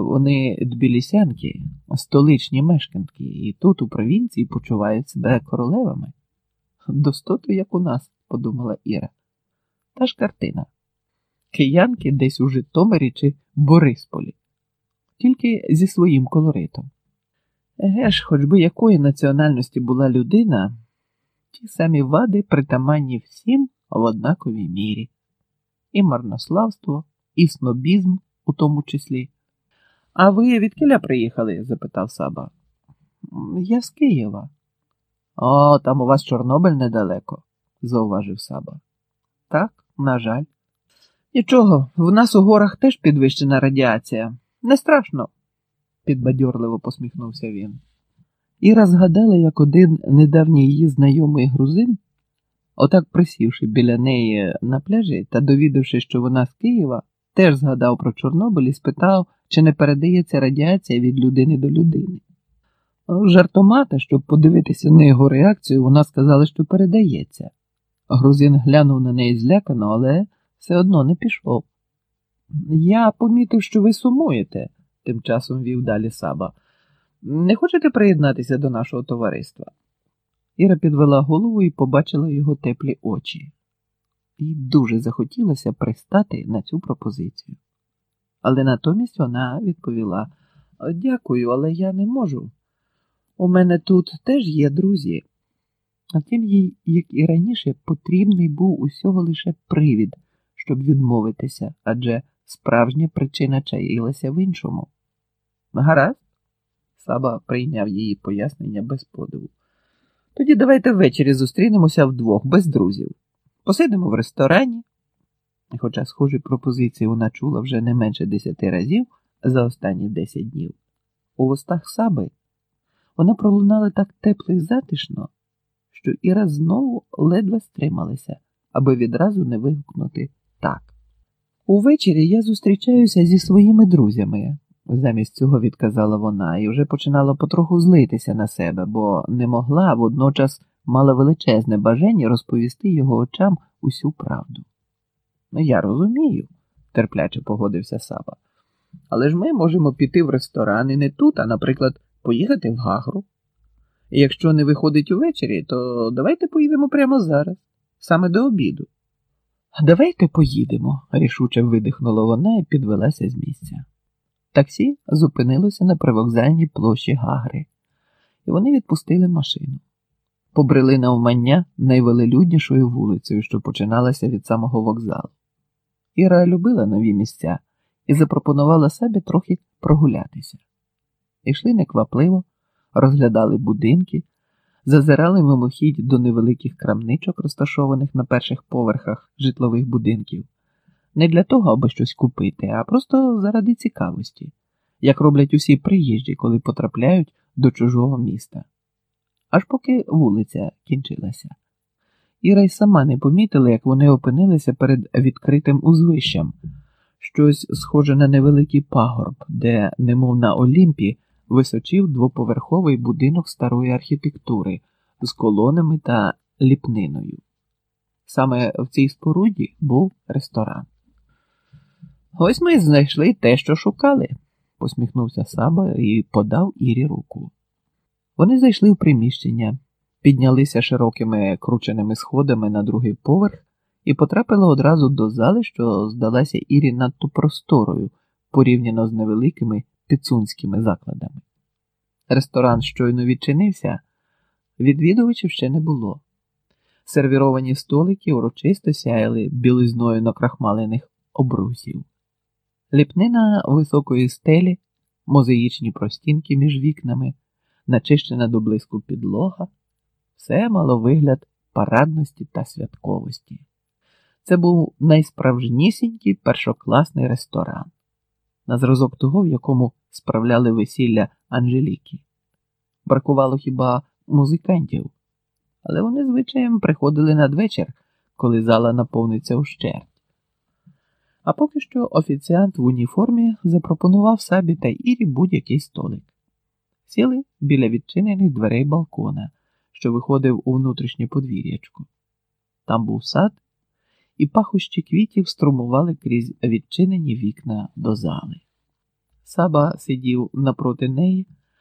Вони тбілісянки, столичні мешканки, і тут, у провінції, почувають себе королевами. Достоту, як у нас, подумала Іра. Та ж картина. Киянки десь у Житомирі чи Борисполі, тільки зі своїм колоритом. Еге ж, хоч би якої національності була людина, ті самі вади притаманні всім в однаковій мірі, і марнославство, і снобізм у тому числі. А ви від кіля приїхали? запитав Саба. Я з Києва. О, там у вас Чорнобиль недалеко, зауважив Саба. Так, на жаль. Нічого, в нас у горах теж підвищена радіація. Не страшно, підбадьорливо посміхнувся він. Іра згадала, як один недавній її знайомий грузин, отак присівши біля неї на пляжі та довідавши, що вона з Києва, теж згадав про Чорнобиль і спитав, чи не передається радіація від людини до людини. Жартомата, щоб подивитися на його реакцію, вона сказала, що передається. Грузин глянув на неї злякано, але все одно не пішов. Я помітив, що ви сумуєте, тим часом вів далі Саба. Не хочете приєднатися до нашого товариства? Іра підвела голову і побачила його теплі очі. Їй дуже захотілося пристати на цю пропозицію. Але натомість вона відповіла: Дякую, але я не можу. У мене тут теж є друзі. А тим їй, як і раніше, потрібний був усього лише привід, щоб відмовитися, адже справжня причина чаїлася в іншому. Гаразд, Саба прийняв її пояснення без подиву. Тоді давайте ввечері зустрінемося вдвох, без друзів. Посидимо в ресторані. Хоча схожі пропозиції вона чула вже не менше десяти разів за останні десять днів. У вустах Саби вона пролунала так тепло і затишно, що Іра знову ледве стрималася, аби відразу не вигукнути так. Увечері я зустрічаюся зі своїми друзями, замість цього відказала вона, і вже починала потроху злитися на себе, бо не могла, водночас мала величезне бажання розповісти його очам усю правду. Ну, я розумію, терпляче погодився Саба. Але ж ми можемо піти в ресторан і не тут, а, наприклад, поїхати в Гагру. І якщо не виходить увечері, то давайте поїдемо прямо зараз, саме до обіду. Давайте поїдемо, рішуче видихнула вона і підвелася з місця. Таксі зупинилося на привокзальній площі Гагри, і вони відпустили машину. Побрели навмання найвелелюднішою вулицею, що починалася від самого вокзалу. Іра любила нові місця і запропонувала собі трохи прогулятися. Ішли неквапливо, розглядали будинки, зазирали мимохідь до невеликих крамничок, розташованих на перших поверхах житлових будинків, не для того, аби щось купити, а просто заради цікавості, як роблять усі приїжджі, коли потрапляють до чужого міста. Аж поки вулиця кінчилася. Іра й сама не помітила, як вони опинилися перед відкритим узвищем, щось схоже на невеликий пагорб, де, немов на Олімпі, височив двоповерховий будинок старої архітектури з колонами та ліпниною. Саме в цій споруді був ресторан. Ось ми знайшли те, що шукали, посміхнувся Саба і подав Ірі руку. Вони зайшли в приміщення, піднялися широкими крученими сходами на другий поверх і потрапили одразу до зали, що здалася Ірі надто просторою порівняно з невеликими піцунськими закладами. Ресторан щойно відчинився, відвідувачів ще не було. Сервіровані столики урочисто сяяли білизною накрахмалених обрусів. Ліпнина високої стелі, мозаїчні простінки між вікнами, начищена до блиску підлога, все мало вигляд парадності та святковості. Це був найсправжнісінький першокласний ресторан, на зразок того, в якому справляли весілля Анжеліки. Бракувало хіба музикантів, але вони звичаєм приходили надвечір, коли зала наповниться ущерть. А поки що офіціант в уніформі запропонував Сабі та Ірі будь-який столик. Сіли біля відчинених дверей балкона, що виходив у внутрішнє подвір'ячко. Там був сад, і пахощі квітів струмували крізь відчинені вікна до зали. Саба сидів напроти неї,